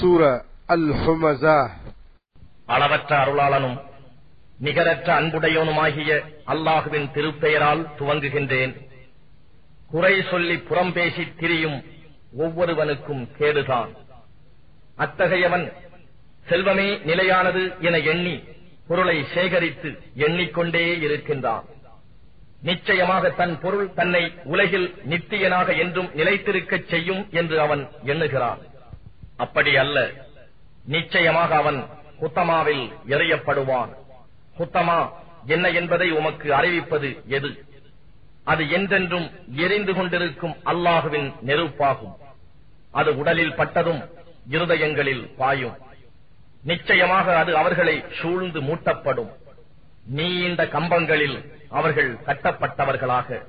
சூர அல் ஹுமசா அளவற்ற அருளாளனும் நிகரற்ற அன்புடையவனுமாகிய அல்லாஹுவின் திருப்பெயரால் துவங்குகின்றேன். குறை சொல்லி புறம் பேசி திரியும் ஒவ்வொருவனுக்கும் கேடுதான். அத்தகையவன் செல்வமே நிலையானது என எண்ணி பொருளை சேகரித்து எண்ணிக்கொண்டே இருக்கின்றான். நிச்சயமாக தன் பொருள் தன்னை உலகில் நித்தியனாக என்றும் நிலைத்திருக்கச் செய்யும் என்று அவன் எண்ணுகிறான். அப்படி அல்ல. நிச்சயமாக அவன் குத்தமாவில் எறியப்படுவான். குத்தமா என்ன என்பதை உமக்கு அறிவிப்பது எது? அது என்றென்றும் எரிந்து கொண்டிருக்கும் அல்லாஹுவின் நெருப்பாகும். அது உடலில் பட்டதும் இருதயங்களில் பாயும். நிச்சயமாக அது அவர்களை சூழ்ந்து மூட்டப்படும். நீண்ட கம்பங்களில் அவர்கள் கட்டப்பட்டவர்களாக.